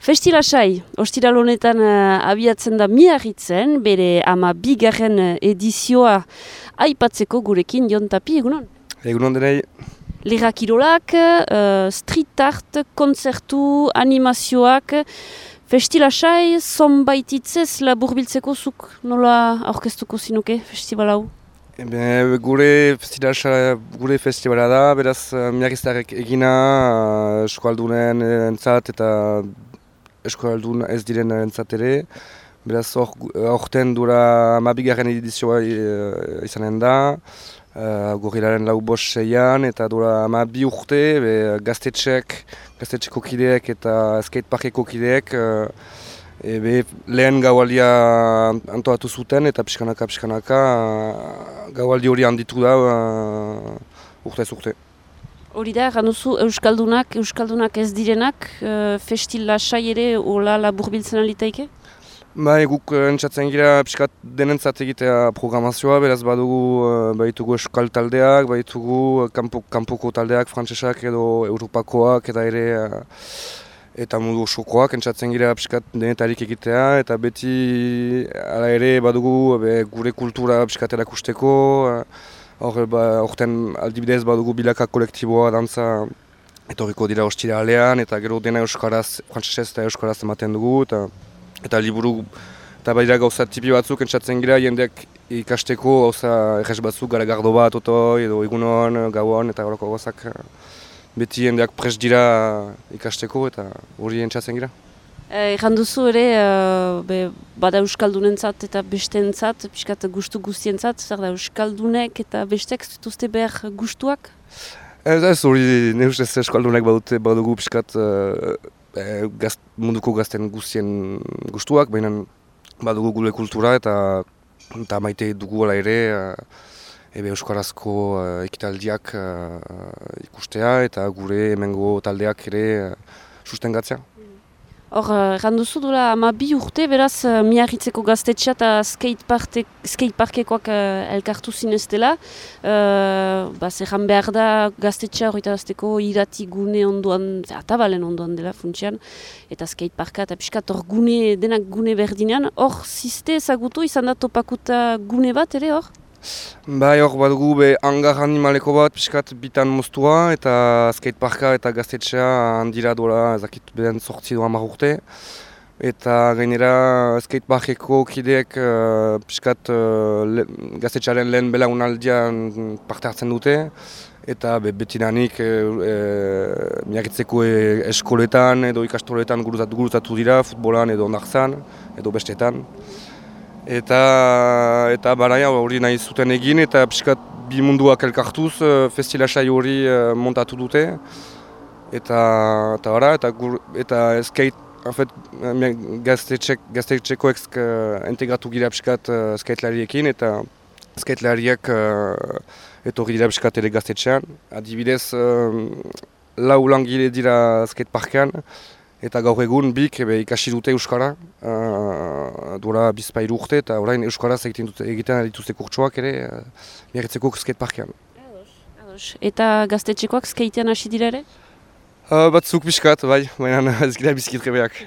Festilasai, ostiral honetan uh, abiatzen da miarritzen, bere ama bigarren edizioa aipatzeko gurekin Jon Tapi, egunon? Egunon denei. Lira kirolak, uh, street art, konzertu, animazioak, festilasai, zonbaititzez laburbiltzeko zuk nola aurkeztuko zinuke festival hau? Ebe, gure festivala, gure festivala da, beraz miarriztarek egina, uh, eskualdunen entzat eta eskolaldun ez diren entzatere. Beraz, orten dura amabigarren edizioa e, izanen da, uh, gorilaren lau bos seian, eta dura amabi urte, be, gaztetxek, gaztetxeko kideek eta skateparkeko kideek, uh, Ebe, lehen gaualdia antoatu zuten eta pixkanaka pixkanaka gaualdi hori handitu da uh, urte ez urte. Hori da, ganuzu Euskaldunak, Euskaldunak ez direnak, uh, festila sai ere hola laburbiltzen alitaike? Ba, guk uh, entzatzen gira piskat denentzat egitea programazioa, beraz badugu uh, baitugu Euskal taldeak, baitugu kanpo, kanpoko taldeak, frantsesak edo Europakoak eta ere eta mundu osokoak entzatzen gira piskat denetarik egitea eta beti ala ere badugu be, gure kultura piskat erakusteko. Hor, ba, orten aldibidez badugu bilaka kolektiboa dantza etorriko dira hostira alean, eta gero dena euskaraz, frantzesez eta euskaraz ematen dugu, eta, eta liburu eta badira gauza tipi batzuk entzatzen gira, jendeak ikasteko gauza errez batzuk, gara gardo bat, oto, edo egunon, gauan, eta horoko gauzak beti jendeak pres dira ikasteko, eta hori entzatzen gira. Eh, duzu ere, uh, be, bada Euskaldunentzat eta bestentzat, piskat gustu guztientzat, zer da Euskaldunek eta bestek zituzte behar gustuak? Ez ez, hori ne ustez Euskaldunek badute badugu piskat uh, gaz, munduko gazten guztien gustuak, baina badugu gure kultura eta eta maite dugu ala ere uh, ebe Euskarazko uh, ekitaldiak uh, ikustea eta gure hemengo taldeak ere uh, sustengatzea. Hor, randuzu eh, dula ama bi urte, beraz, uh, miarritzeko gaztetxea eta skateparkekoak uh, elkartu zinez dela. Uh, ba, Zerran behar da gaztetxea hori eta irati gune onduan, atabalen onduan dela funtsian, eta skateparka eta piskat hor gune, denak gune berdinean. Hor, ziste ezagutu izan da topakuta gune bat ere hor? Bai, hor bat gu, hangar animaleko bat, pixkat bitan moztua, eta skateparka eta gaztetxea handira dola, ezakit beden sortzi doa marrurte. Eta gainera skateparkeko kideek uh, pixkat uh, gaztetxearen lehen bela unaldian parte hartzen dute. Eta be, beti nanik e, e, eskoletan edo ikastoletan gurutatu dira, futbolan edo ondarzan edo bestetan. Eta eta baraia hori nahi zuten egin eta pixkat bi munduak elkartuz eh, festilasai hori uh, montatu dute. Eta eta bara, eta gur, eta skate en fait gaztetxeko ex uh, integratu gira pixkat skatelariekin eta skatelariak etorri dira pixkat ere gaztetxean. Adibidez, uh, lau langile dira skateparkean eta gaur egun bik ebe, ikasi dute Euskara, uh, duela bizpairu urte, eta orain Euskaraz egiten, dute, egiten dituzte kurtsuak ere, uh, miarritzeko skateparkean. Eta gaztetxekoak skatean hasi dira ere? Uh, batzuk biskat, bai, baina ez gira bizkitrebeak.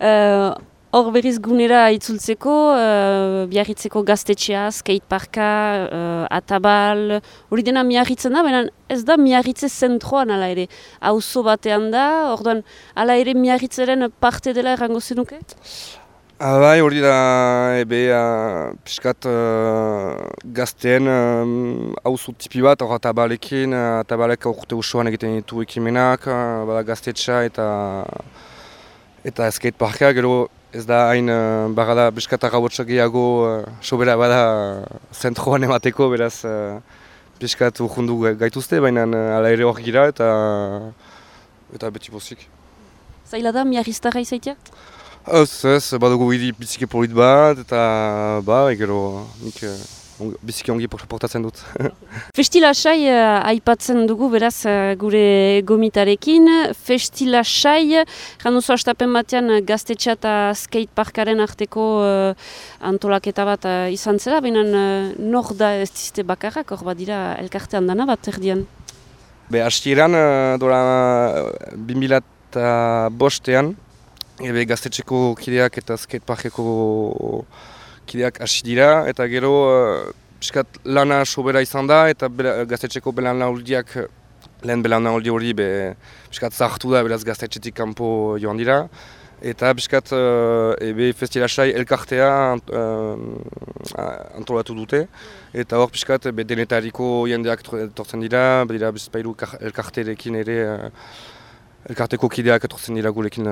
uh, Hor berriz gunera itzultzeko, uh, biarritzeko gaztetxea, skateparka, uh, atabal, hori dena miarritzen da, baina ez da miarritze zentroan ala ere. Auzo batean da, orduan ala ere miarritzeren parte dela errango zenuke? Ah, bai, hori da, ebe, uh, piskat uh, gazteen auzo tipi bat, hor atabalekin, atabalek urte usuan egiten ditu ekimenak, uh, bada gaztetxa eta eta skateparka, gero ez da hain uh, bagada biskata gabotsak gehiago uh, sobera bada zentroan emateko, beraz uh, biskat urkundu gaituzte, baina uh, ala ere hor gira eta eta beti bozik. Zaila da, miarriztarra izaitia? Ez, ez, badugu hiri bizike polit bat eta ba, gero nik biziki ongi portatzen dut. Festila sai uh, aipatzen dugu beraz uh, gure gomitarekin. Festila sai, januzo astapen batean gaztetxa eta skateparkaren arteko uh, antolaketa bat uh, izan zela, baina uh, nor da ez dizte bakarrak, hor bat dira elkartean dana bat erdian? Be, hastieran, uh, dola uh, bostean, ebe gaztetxeko kideak eta skateparkeko kideak hasi dira, eta gero uh, lana sobera izan da, eta bela, gaztetxeko belan lauldiak lehen belan lauldi hori be, piskat da beraz gaztetxetik kanpo joan dira. Eta piskat uh, ebe festilasai elkartea uh, antolatu dute. Eta hor piskat be denetariko jendeak tortzen dira, dira bizpailu elkarterekin ere uh, elkarteko kideak etortzen dira gurekin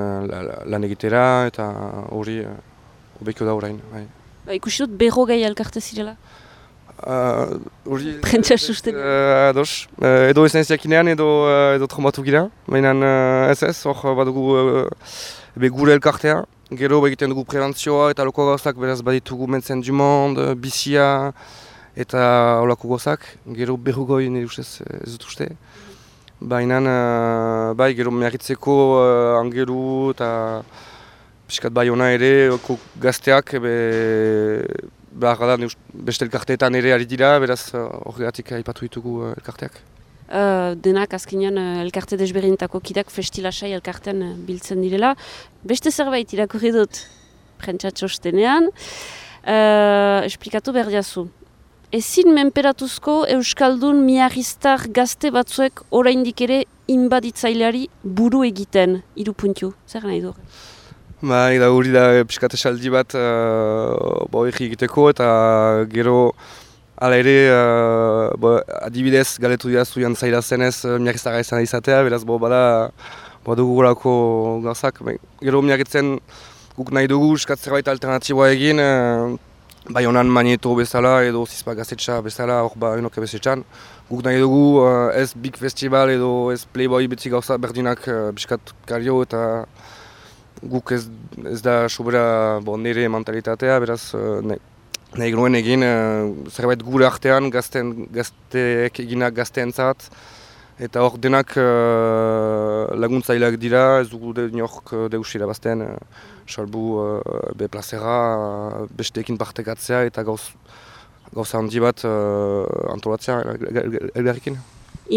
lan egitera, eta hori uh, obekio da orain. Bai. Ba, ikusi dut berro gai elkarte zirela? Uh, Prentsa susten? Uh, ados. Uh, edo esan ziakinean edo, uh, edo trombatu gira. Baina uh, ez ez, hor badugu uh, gure elkartea. Gero egiten dugu prebentzioa eta loko gauzak beraz baditugu mentzen du mond, bizia eta olako gauzak. Gero berro goi nire ustez ez dut uste. Baina, uh, bai, gero miarritzeko uh, angeru eta Piskat bai hona ere, gazteak, be, behar da, beste elkarteetan ere ari dira, beraz horregatik aipatu ditugu uh, elkarteak. Uh, denak azkenean uh, elkarte desberintako kidak festilasai elkartean uh, biltzen direla. Beste zerbait irakurri dut prentsatxostenean, uh, esplikatu behar diazu. Ezin menperatuzko Euskaldun miarriztar gazte batzuek oraindik ere inbaditzaileari buru egiten, irupuntiu. Zer nahi du? Bai, da hori da piskat esaldi bat uh, egiteko eta gero ala ere uh, bo, adibidez galetu dira zuian zaila zenez uh, miak izan izatea, beraz bo bada bo dugu gorako gauzak. Bai, gero miak guk nahi dugu piskat zerbait alternatiboa egin uh, bai honan magneto bezala edo zizpa gazetxa bezala hor ba enoke bezetxan. Guk nahi dugu uh, ez big festival edo ez playboy betzi gauza berdinak uh, piskat kario eta guk ez, ez da sobera bo, nire mentalitatea, beraz uh, nahi genuen egin uh, zerbait gure artean gazten, gazteek eginak gazteentzat eta hor denak uh, laguntzaileak dira, ez dugu de, niork deusira bazten uh, salbu uh, be plazera uh, besteekin partekatzea eta gauz, gauza handi bat uh, antolatzea elgarrikin.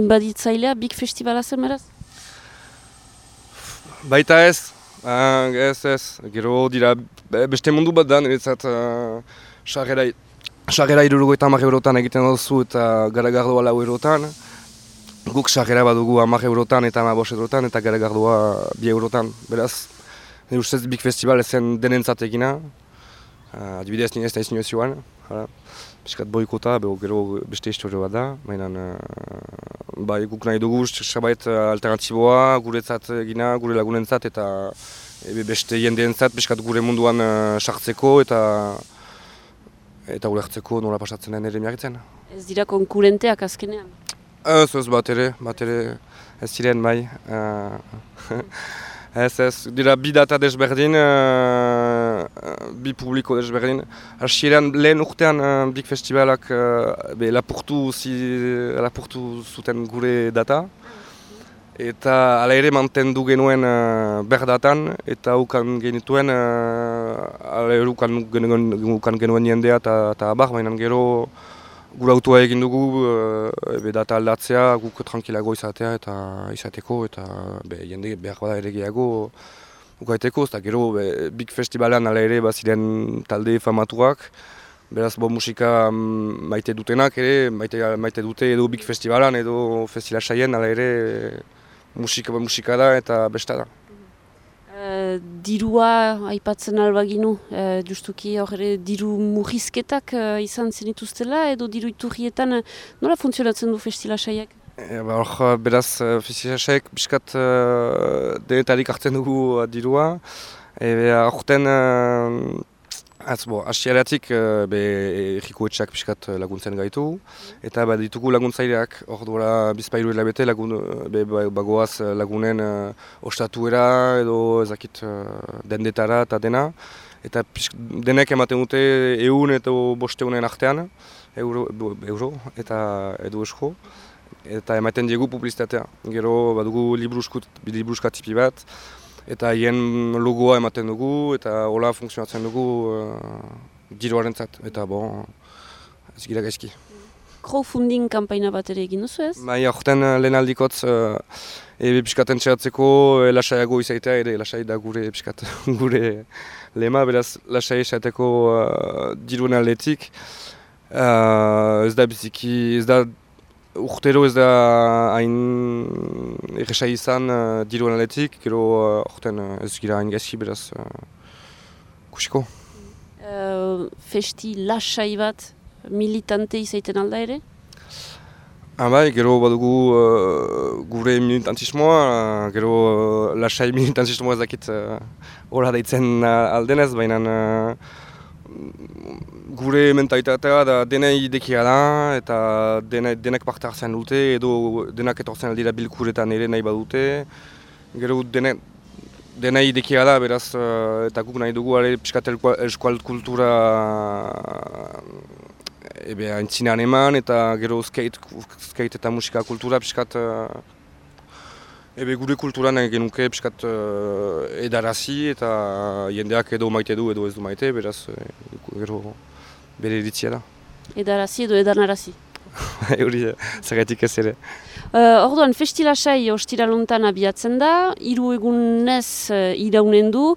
Inbaditzailea, big festivala zen beraz? Baita ez, Ah, ez, ez, gero dira beste mundu bat da, niretzat sarrera uh, irurugu eta eurotan egiten duzu eta garagardua lau eurotan. Guk sarrera badugu amak eurotan eta amak eurotan eta garagardua bi eurotan. Beraz, nire ustez Big Festival ezen denentzat egina. Uh, adibidez nire ez da izin joan. Piskat boikota, beho gero beste historio bat da. Baina, uh, bai, guk nahi dugu, sabait alternatiboa, guretzat egina, gure lagunentzat eta ebe beste jendeentzat, piskat gure munduan uh, sartzeko eta eta ulertzeko nola pasatzen den ere miagitzen. Ez dira konkurenteak azkenean? Ez, ez bat ere, bat ere ez ziren bai. Uh, Ez, ez, dira bi data desberdin, uh, bi publiko desberdin. Hasieran lehen urtean uh, Big Festivalak uh, be, lapurtu, zi, lapurtu zuten gure data. Eta ala ere mantendu genuen uh, berdatan eta ukan genituen, uh, ala ere ukan, ukan genuen jendea eta abar, baina gero gure autoa egin dugu, uh, be data aldatzea, guk tranquilago izatea eta izateko eta be, jende behar bada ere gehiago ukaiteko, eta gero be, Big Festivalan ala ere baziren talde famatuak, beraz bo musika mm, maite dutenak ere, maite, maite dute edo Big Festivalan edo festival saien ala ere musika, musika da eta besta da. Dirua aipatzen albaginu, e, justuki horre diru murrizketak e, izan zenituztela edo diru iturrietan nola funtzionatzen du festila saiak? E, ba, hor, beraz, festila saiak biskat e, denetarik hartzen dugu dirua. E, Horten, Az, bo, asiaratik uh, be eh, laguntzen gaitu. Eta ba, ditugu laguntzaileak, hor duela bizpailu hilabete lagun, eh, be, ba, bagoaz lagunen uh, ostatuera edo ezakit uh, dendetara eta dena. Eta pixk, denek ematen dute egun eta bosteunen artean, euro, euro eta edo esko. Eta ematen diegu publizitatea. Gero badugu libruska tipi bat, eta hien logoa ematen dugu eta hola funtzionatzen dugu uh, diruaren zat, eta bon, ez gira gaizki. crowdfunding kampaina bat ere egin duzu ez? Bai, aurten uh, lehen aldikotz, uh, ebe pixkaten txeratzeko, e, lasaiago izaitea, ere lasai da gure pixkat gure lema, beraz lasai esateko uh, diruen aldetik. Uh, ez da biziki, ez da urtero ez da hain erresa izan uh, diruen aldetik, gero aurten uh, ez gira hain gaizki, beraz uh, kusiko. Uh, festi lasai bat militante izaiten alda ere? Ah bai, gero badugu uh, gure militantismoa, uh, gero uh, lasai militantismoa ezakit horra uh, deitzen uh, aldenez, baina uh, gure mentalitatea da denei dekia da, eta dene, denek parte hartzen dute, edo denak etortzen aldira bilkuretan ere nahi badute. Gero dene, denei dekia da, beraz, uh, eta guk nahi dugu, piskat eskual kultura ebe aintzinean eman eta gero skate, skate eta musika kultura pixkat uh, ebe gure kulturan genuke pixkat uh, edarazi eta jendeak edo maite du edo ez du maite, beraz gero bere editzia da. Edarazi edo edanarazi? Hori, zagatik ez ere. Uh, orduan, festilasai ostira lontan abiatzen da, hiru egunez uh, iraunen du,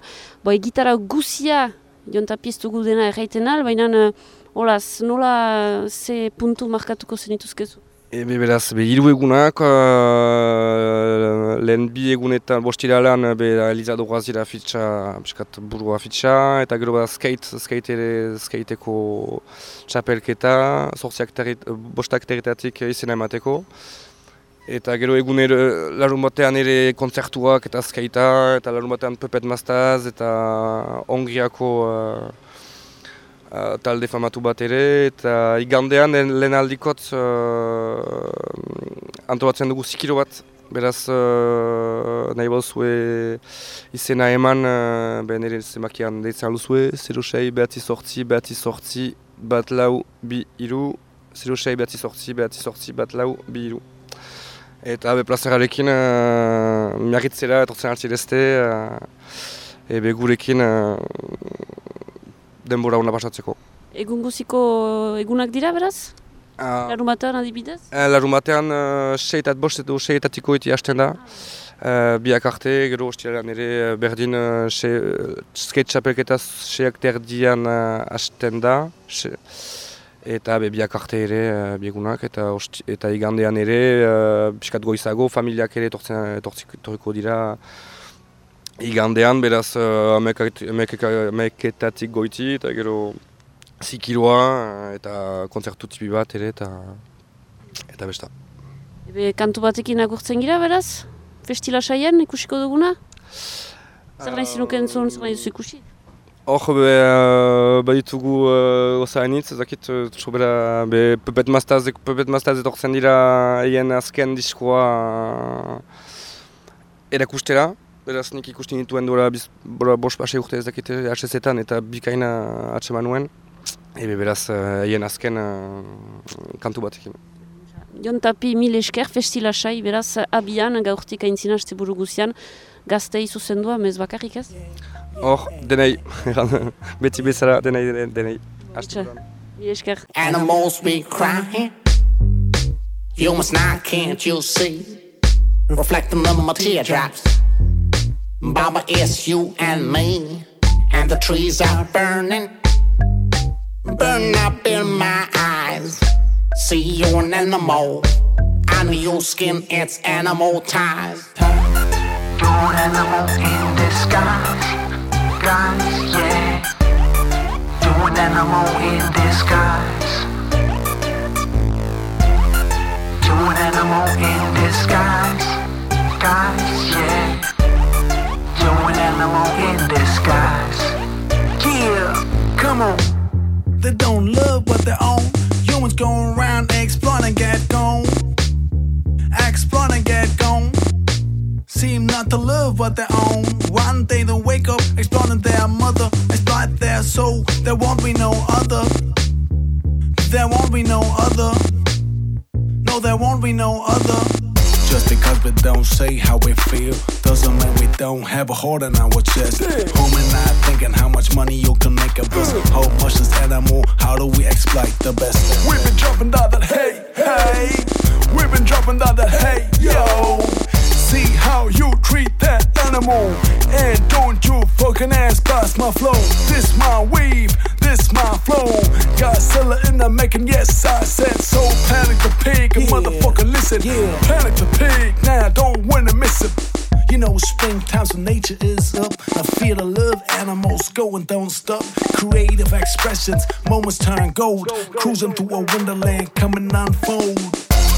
bai, gitara guzia jontapiztu dena erraiten al, baina Olaz, nola ze puntu markatuko zenituzkezu? Ebe beraz, be hiru egunak, uh, lehen bi egunetan bostira lan, be Elizado Guazira fitxa, biskat burua fitxa, eta gero bat skate, skate ere, skateeko txapelketa, sortziak terit, bostak teritatik izena emateko. Eta gero egun ere, larun batean ere konzertuak eta skatea, eta larun batean Puppet Mastaz, eta Hongriako uh, talde famatu bat ere, eta igandean lehen aldikot uh, antolatzen dugu zikiro bat. Beraz, uh, nahi bauzue izena eman, uh, ben ere zemakian deitzen alduzue, 06, behatzi sortzi, behatzi sortzi, bat lau, bi iru, 06, behatzi sortzi, behatzi sortzi, bat lau, bi iru. Eta be plazerarekin, uh, miarritzera etortzen altzirezte, uh, ebe gurekin denbora hona pasatzeko. Egun guziko egunak dira beraz? Uh, Larumatean adibidez? Uh, Larumatean uh, seitat bost edo seitatiko iti hasten da. Uh, biak arte, gero hostialan ere berdin uh, skate chapelketa seiak terdian uh, hasten da. eta be, biak arte ere uh, biegunak eta, eta igandean ere uh, biskat goizago, familiak ere tortziko dira Igandean, beraz, uh, ameketatik goiti eta gero zikiroa eta konzertu tipi bat ere eta eta besta. Ebe kantu batekin agurtzen gira, beraz? Festila saien ikusiko duguna? Zer nahi zinuken zuen, zer nahi duzu ikusi? Hor, be, uh, baditugu uh, osa hainitz, ezakit, uh, be, pepet mastaz, pepet mastaz etortzen dira egin azken diskoa uh, erakustera. Beraz nik ikusten dituen duela bost base urte ez dakite HZ-etan eta bikaina atseman nuen. Ebe beraz, haien uh, azken uh, kantu batekin. Jon Tapi mil esker festilasai, beraz abian gaurtik aintzina azte buru guzian, gaztei zuzendua mez bakarrik ez? Hor, denei, beti bezala denei, denei. Mil esker. Animals be crying Humans now can't you see Reflecting on my teardrops Baba, it's you and me, and the trees are burning, burn up in my eyes. See you an animal, on your skin it's animal ties. You're an animal in disguise, guys, yeah. You're an animal in disguise. You're an animal in disguise, guys, yeah animal in disguise. Yeah, come on. They don't love what they own. Humans going around exploiting, get gone. Exploiting, get gone. Seem not to love what they own. One day they wake up, exploiting their mother, exploit their soul. There won't be no other. There won't be no other. No, there won't be no other but don't say how we feel. Doesn't mean we don't have a heart in our chest. Home and I thinking how much money you can make of us. How much is animal? How do we exploit the best? We've been dropping down that hey, hey. We've been dropping down that hey, yo. See how you treat that animal. And don't you fucking ass pass my flow. This my weave, this my flow. Godzilla in the making, yes, I said so. Panic the pig, yeah. motherfucker, listen. Yeah. Panic the is up. I feel the love, animals go and don't stop. Creative expressions, moments turn gold. Cruising through a wonderland, coming unfold.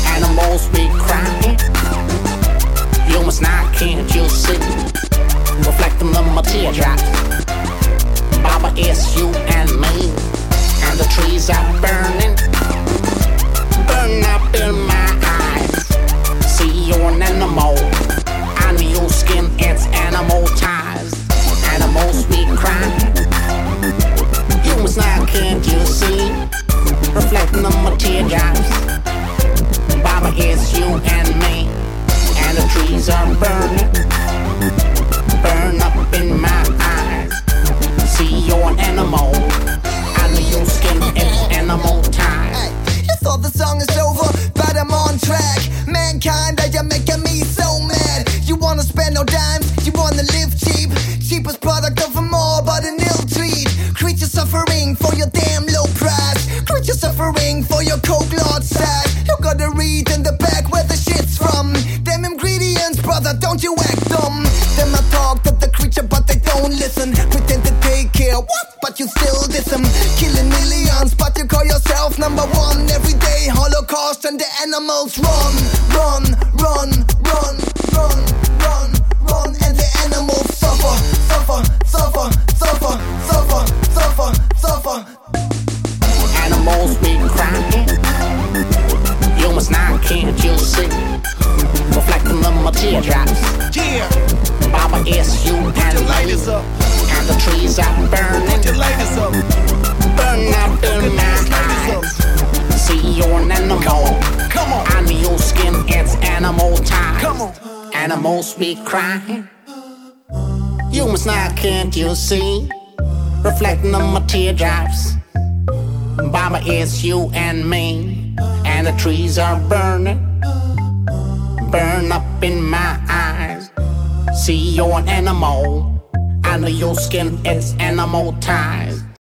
Animals be crying. Humans not, can't you see? Reflecting on my teardrops. Baba, it's you and me. And the trees are burning. Burn up in my eyes. See you're an animal. On your skin, animal ties. Animals be crying. Humans not, can't you see? Reflecting on my teardrops. Baba, it's you and me. And the trees are burning. Dumb. Them I talk to the creature, but they don't listen. Pretend to take care, what? But you still diss them. Killing millions, but you call yourself number one. Every day, Holocaust, and the animals run, run, run, run, run, run, run, and the animals suffer, suffer, suffer, suffer, suffer, suffer, suffer. Animals be crying. Humans not, can't you see? Reflecting on my teardrops. Yeah, Baba, it's you and light me. is up. And the trees are burning. Your light is up. Burn up in my eyes. See you're an animal. Come on. On your skin, it's animal time. Come on. Animals be crying. Humans now, can't you see? Reflecting on my teardrops. Baba, it's you and me. And the trees are burning. Burn up in my eyes. See you're an animal. I know your skin, is animal ties.